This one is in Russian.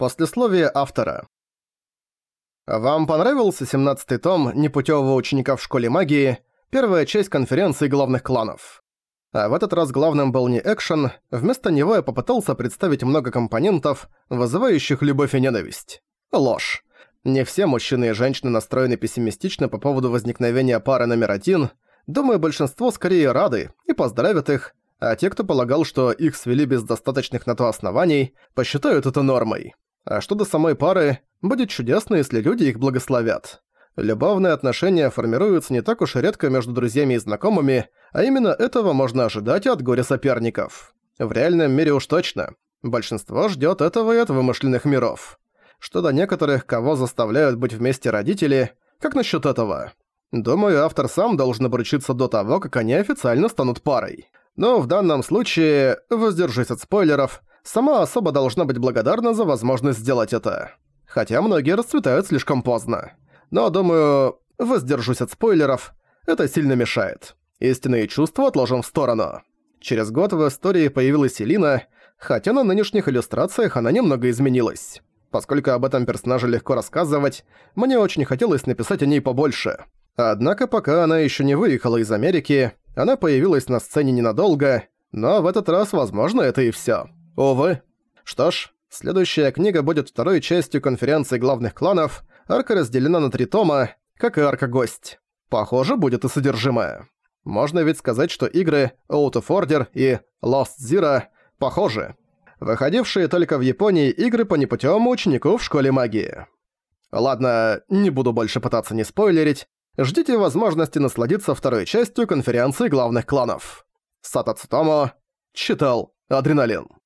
Послесловие автора. Вам понравился 17-й том непутевого ученика в школе магии, первая часть конференции главных кланов? А в этот раз главным был не экшен, вместо него я попытался представить много компонентов, вызывающих любовь и ненависть. Ложь. Не все мужчины и женщины настроены пессимистично по поводу возникновения пары номер один. Думаю, большинство скорее рады и поздравят их, а те, кто полагал, что их свели без достаточных на то оснований, посчитают это нормой. А что до самой пары, будет чудесно, если люди их благословят. Любовные отношения формируются не так уж и редко между друзьями и знакомыми, а именно этого можно ожидать от горя соперников. В реальном мире уж точно. Большинство ждёт этого и от вымышленных миров. Что до некоторых, кого заставляют быть вместе родители, как насчёт этого? Думаю, автор сам должен обручиться до того, как они официально станут парой. Но в данном случае, воздержусь от спойлеров, Сама особа должна быть благодарна за возможность сделать это. Хотя многие расцветают слишком поздно. Но, думаю, воздержусь от спойлеров, это сильно мешает. Истинные чувства отложим в сторону. Через год в истории появилась Элина, хотя на нынешних иллюстрациях она немного изменилась. Поскольку об этом персонаже легко рассказывать, мне очень хотелось написать о ней побольше. Однако пока она еще не выехала из Америки, она появилась на сцене ненадолго, но в этот раз, возможно, это и всё. Увы. Что ж, следующая книга будет второй частью конференции главных кланов. Арка разделена на три тома, как и арка «Гость». Похоже, будет и содержимое. Можно ведь сказать, что игры Out of Order и Lost Zero похожи. Выходившие только в Японии игры по непутевому ученику в школе магии. Ладно, не буду больше пытаться не спойлерить. Ждите возможности насладиться второй частью конференции главных кланов. Сата Цутомо читал Адреналин.